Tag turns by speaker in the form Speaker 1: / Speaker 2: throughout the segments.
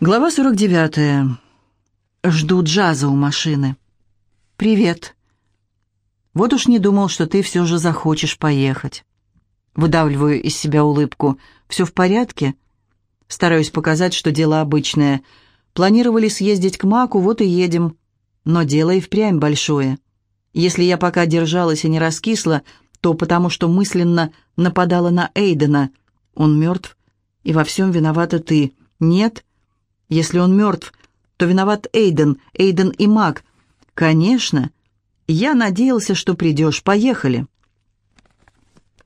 Speaker 1: Глава 49. Жду джаза у машины. «Привет. Вот уж не думал, что ты все же захочешь поехать». Выдавливаю из себя улыбку. «Все в порядке?» Стараюсь показать, что дело обычное. Планировали съездить к Маку, вот и едем. Но дело и впрямь большое. Если я пока держалась и не раскисла, то потому что мысленно нападала на Эйдена. Он мертв, и во всем виновата ты. Нет? Если он мертв, то виноват Эйден, Эйден и Мак. Конечно. Я надеялся, что придешь. Поехали.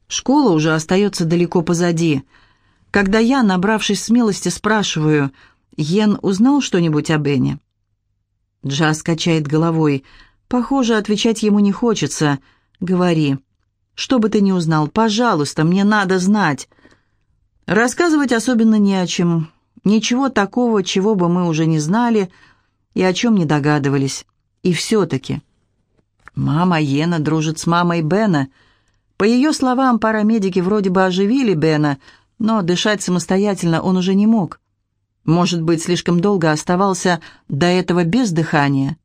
Speaker 1: Школа уже остается далеко позади. Когда я, набравшись смелости, спрашиваю, «Йен узнал что-нибудь о Бене?» Джаз качает головой. «Похоже, отвечать ему не хочется. Говори. Что бы ты ни узнал, пожалуйста, мне надо знать». Рассказывать особенно не о чем. Ничего такого, чего бы мы уже не знали и о чем не догадывались. И все-таки. Мама Йена дружит с мамой Бена. По ее словам, парамедики вроде бы оживили Бена, но дышать самостоятельно он уже не мог. Может быть, слишком долго оставался до этого без дыхания.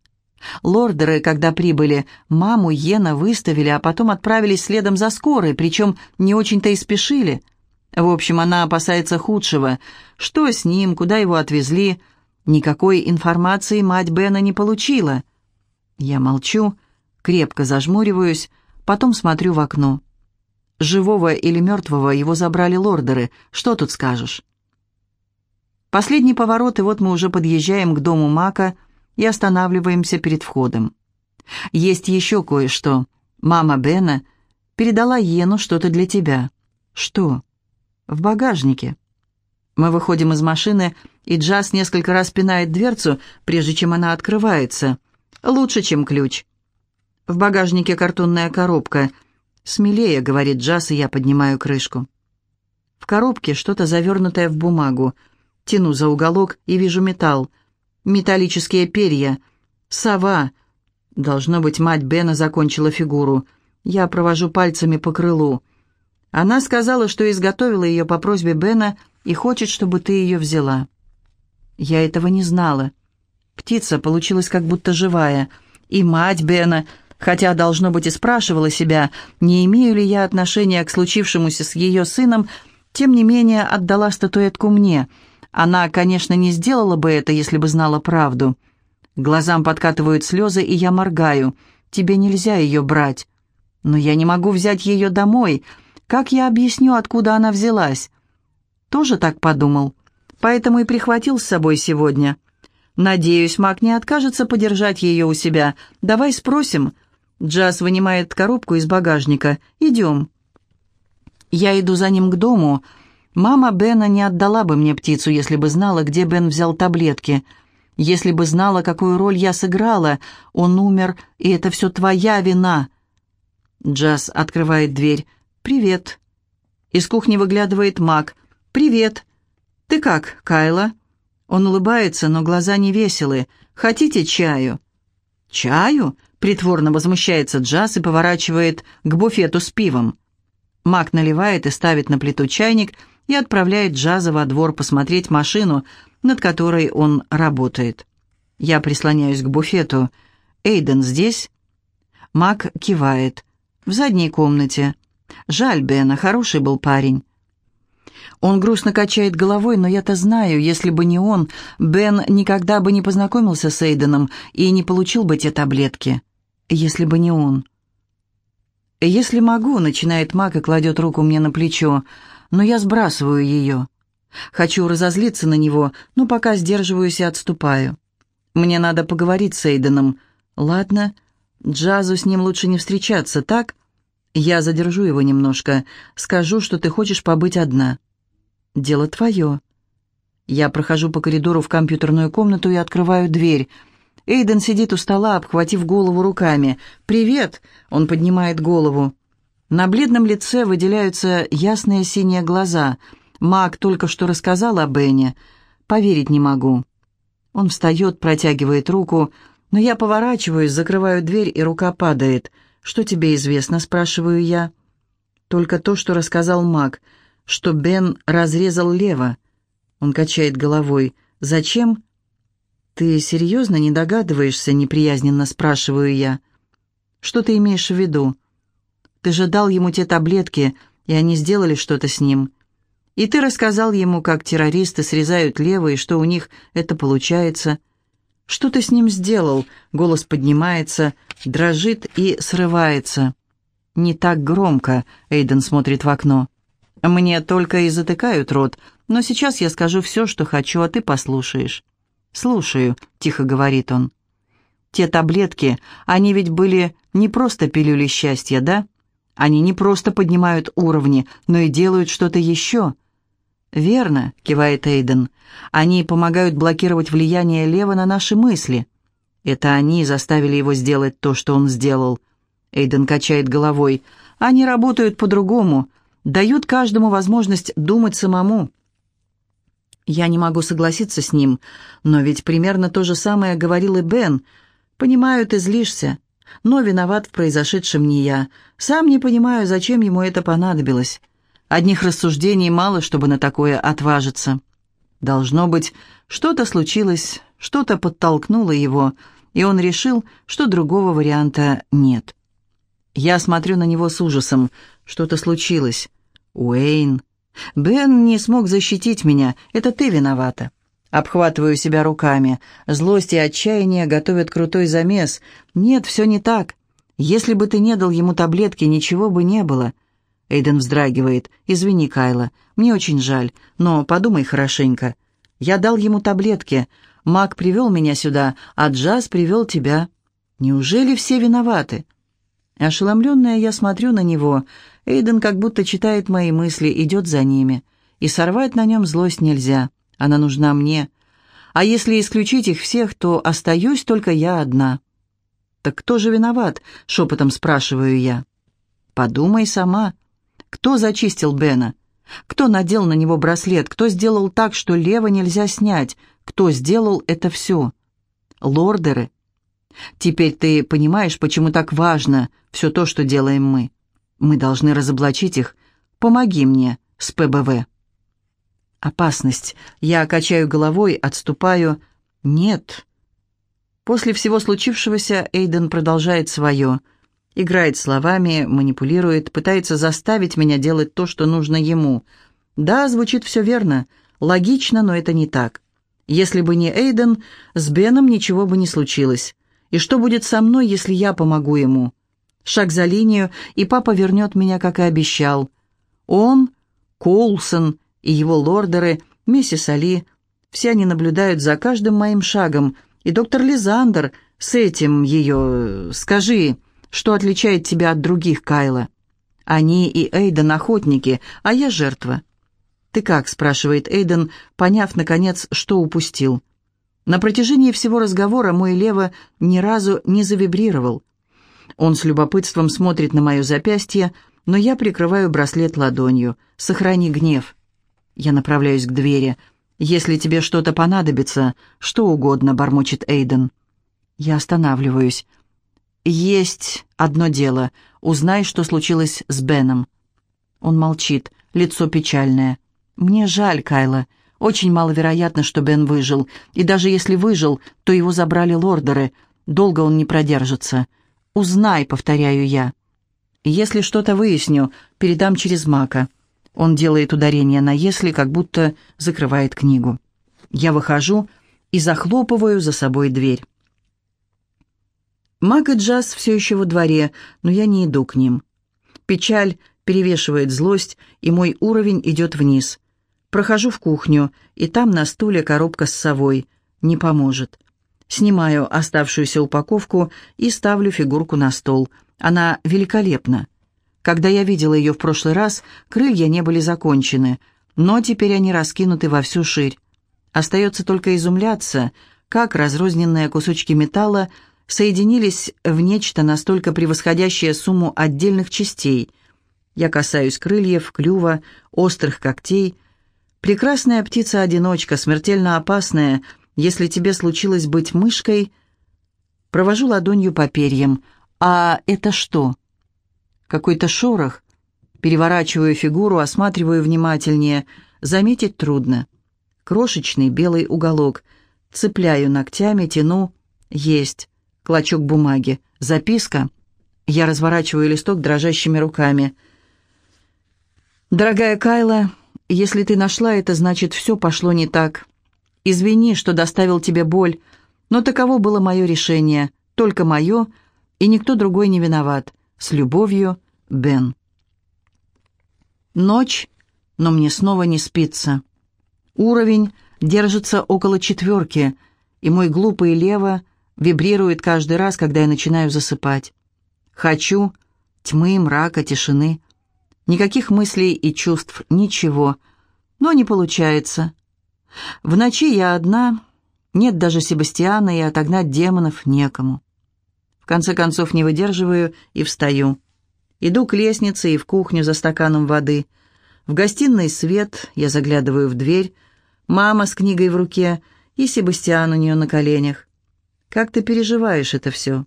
Speaker 1: Лордеры, когда прибыли, маму Йена выставили, а потом отправились следом за скорой, причем не очень-то и спешили. В общем, она опасается худшего. Что с ним, куда его отвезли? Никакой информации мать Бена не получила. Я молчу, крепко зажмуриваюсь, потом смотрю в окно. Живого или мертвого его забрали лордеры. Что тут скажешь? Последний поворот, и вот мы уже подъезжаем к дому Мака и останавливаемся перед входом. Есть еще кое-что. Мама Бена передала Йену что-то для тебя. Что? В багажнике. Мы выходим из машины, и Джаз несколько раз пинает дверцу, прежде чем она открывается. Лучше, чем ключ. В багажнике картонная коробка. «Смелее», — говорит Джаз, и я поднимаю крышку. В коробке что-то завернутое в бумагу. Тяну за уголок и вижу металл. Металлические перья. Сова. Должно быть, мать Бена закончила фигуру. Я провожу пальцами по крылу. Она сказала, что изготовила ее по просьбе Бена и хочет, чтобы ты ее взяла. Я этого не знала. Птица получилась как будто живая. И мать Бена, хотя, должно быть, и спрашивала себя, не имею ли я отношения к случившемуся с ее сыном, тем не менее отдала статуэтку мне — она, конечно, не сделала бы это, если бы знала правду. Глазам подкатывают слезы, и я моргаю. Тебе нельзя ее брать. Но я не могу взять ее домой. Как я объясню, откуда она взялась? Тоже так подумал. Поэтому и прихватил с собой сегодня. Надеюсь, Мак не откажется подержать ее у себя. Давай спросим. Джаз вынимает коробку из багажника. Идем. Я иду за ним к дому, — Мама Бена не отдала бы мне птицу, если бы знала, где Бен взял таблетки. Если бы знала, какую роль я сыграла. Он умер, и это все твоя вина. Джаз открывает дверь. «Привет». Из кухни выглядывает Мак. «Привет». «Ты как, Кайла?» Он улыбается, но глаза не веселые. «Хотите чаю?» «Чаю?» — притворно возмущается Джаз и поворачивает к буфету с пивом. Мак наливает и ставит на плиту чайник — и отправляет Джаза во двор посмотреть машину, над которой он работает. Я прислоняюсь к буфету. «Эйден здесь?» Мак кивает. «В задней комнате. Жаль Бена, хороший был парень». Он грустно качает головой, но я-то знаю, если бы не он, Бен никогда бы не познакомился с Эйденом и не получил бы те таблетки. Если бы не он. «Если могу», — начинает Мак и кладет руку мне на плечо, — но я сбрасываю ее. Хочу разозлиться на него, но пока сдерживаюсь и отступаю. Мне надо поговорить с Эйденом. Ладно, Джазу с ним лучше не встречаться, так? Я задержу его немножко. Скажу, что ты хочешь побыть одна. Дело твое. Я прохожу по коридору в компьютерную комнату и открываю дверь. Эйден сидит у стола, обхватив голову руками. «Привет!» — он поднимает голову. На бледном лице выделяются ясные синие глаза. Мак только что рассказал о Бене. Поверить не могу. Он встает, протягивает руку, но я поворачиваюсь, закрываю дверь, и рука падает. «Что тебе известно?» – спрашиваю я. «Только то, что рассказал Мак, что Бен разрезал лево». Он качает головой. «Зачем?» «Ты серьезно не догадываешься?» — неприязненно спрашиваю я. «Что ты имеешь в виду? Ты же дал ему те таблетки, и они сделали что-то с ним. И ты рассказал ему, как террористы срезают лево, и что у них это получается. Что ты с ним сделал?» Голос поднимается, дрожит и срывается. «Не так громко», — Эйден смотрит в окно. «Мне только и затыкают рот, но сейчас я скажу все, что хочу, а ты послушаешь». «Слушаю», — тихо говорит он. «Те таблетки, они ведь были не просто пилюли счастья, да? Они не просто поднимают уровни, но и делают что-то еще». «Верно», — кивает Эйден. «Они помогают блокировать влияние Лева на наши мысли. Это они заставили его сделать то, что он сделал». Эйден качает головой. «Они работают по-другому, дают каждому возможность думать самому». Я не могу согласиться с ним, но ведь примерно то же самое говорил и Бен. «Понимаю, ты злишься, но виноват в произошедшем не я. Сам не понимаю, зачем ему это понадобилось. Одних рассуждений мало, чтобы на такое отважиться. Должно быть, что-то случилось, что-то подтолкнуло его, и он решил, что другого варианта нет». Я смотрю на него с ужасом. Что-то случилось. Уэйн. Бен не смог защитить меня. Это ты виновата. Обхватываю себя руками. Злость и отчаяние готовят крутой замес. Нет, все не так. Если бы ты не дал ему таблетки, ничего бы не было. Эйден вздрагивает. «Извини, Кайла, мне очень жаль, но подумай хорошенько. Я дал ему таблетки. Мак привел меня сюда, а Джаз привел тебя. Неужели все виноваты?» Ошеломленная, я смотрю на него. Эйден как будто читает мои мысли, идет за ними. И сорвать на нем злость нельзя. Она нужна мне. А если исключить их всех, то остаюсь только я одна. «Так кто же виноват?» — шепотом спрашиваю я. «Подумай сама. Кто зачистил Бена? Кто надел на него браслет? Кто сделал так, что лево нельзя снять? Кто сделал это все? Лордеры, Теперь ты понимаешь, почему так важно все то, что делаем мы. Мы должны разоблачить их. Помоги мне с ПБВ. Опасность. Я качаю головой, отступаю. Нет. После всего случившегося Эйден продолжает свое. Играет словами, манипулирует, пытается заставить меня делать то, что нужно ему. Да, звучит все верно. Логично, но это не так. Если бы не Эйден, с Беном ничего бы не случилось. И что будет со мной, если я помогу ему? Шаг за линию, и папа вернет меня, как и обещал. Он, Коулсон и его лордеры, миссис Али, все они наблюдают за каждым моим шагом. И доктор Лизандер с этим ее... Скажи, что отличает тебя от других, Кайла? Они и Эйден охотники, а я жертва. «Ты как?» — спрашивает Эйден, поняв, наконец, что упустил. На протяжении всего разговора мой лево ни разу не завибрировал. Он с любопытством смотрит на мое запястье, но я прикрываю браслет ладонью. «Сохрани гнев». Я направляюсь к двери. «Если тебе что-то понадобится, что угодно», — бормочет Эйден. Я останавливаюсь. «Есть одно дело. Узнай, что случилось с Беном». Он молчит, лицо печальное. «Мне жаль, Кайла. Очень маловероятно, что Бен выжил. И даже если выжил, то его забрали лордеры. Долго он не продержится. «Узнай», — повторяю я. «Если что-то выясню, передам через Мака». Он делает ударение на «если», как будто закрывает книгу. Я выхожу и захлопываю за собой дверь. Мак и Джаз все еще во дворе, но я не иду к ним. Печаль перевешивает злость, и мой уровень идет вниз. Прохожу в кухню, и там на стуле коробка с совой. Не поможет. Снимаю оставшуюся упаковку и ставлю фигурку на стол. Она великолепна. Когда я видела ее в прошлый раз, крылья не были закончены, но теперь они раскинуты во всю ширь. Остается только изумляться, как разрозненные кусочки металла соединились в нечто настолько превосходящее сумму отдельных частей. Я касаюсь крыльев, клюва, острых когтей, Прекрасная птица-одиночка, смертельно опасная, если тебе случилось быть мышкой. Провожу ладонью по перьям. А это что? Какой-то шорох. Переворачиваю фигуру, осматриваю внимательнее. Заметить трудно. Крошечный белый уголок. Цепляю ногтями, тяну. Есть. Клочок бумаги. Записка. Я разворачиваю листок дрожащими руками. «Дорогая Кайла, если ты нашла это, значит, все пошло не так. Извини, что доставил тебе боль, но таково было мое решение, только мое, и никто другой не виноват. С любовью, Бен». Ночь, но мне снова не спится. Уровень держится около четверки, и мой глупый лево вибрирует каждый раз, когда я начинаю засыпать. Хочу тьмы, мрака, тишины. Никаких мыслей и чувств, ничего. Но не получается. В ночи я одна, нет даже Себастьяна, и отогнать демонов некому. В конце концов не выдерживаю и встаю. Иду к лестнице и в кухню за стаканом воды. В гостиной свет, я заглядываю в дверь. Мама с книгой в руке и Себастьян у нее на коленях. «Как ты переживаешь это все?»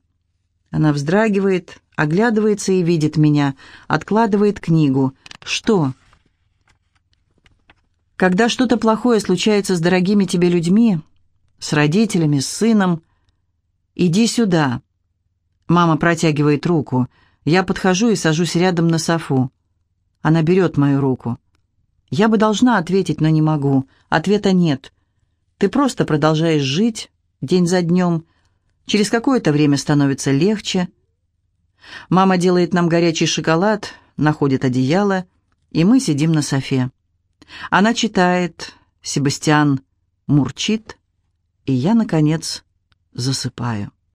Speaker 1: Она вздрагивает, оглядывается и видит меня, откладывает книгу. «Что?» Когда что-то плохое случается с дорогими тебе людьми, с родителями, с сыном, иди сюда. Мама протягивает руку. Я подхожу и сажусь рядом на софу. Она берет мою руку. Я бы должна ответить, но не могу. Ответа нет. Ты просто продолжаешь жить день за днем. Через какое-то время становится легче. Мама делает нам горячий шоколад, находит одеяло, и мы сидим на софе. Она читает, Себастьян мурчит, и я, наконец, засыпаю.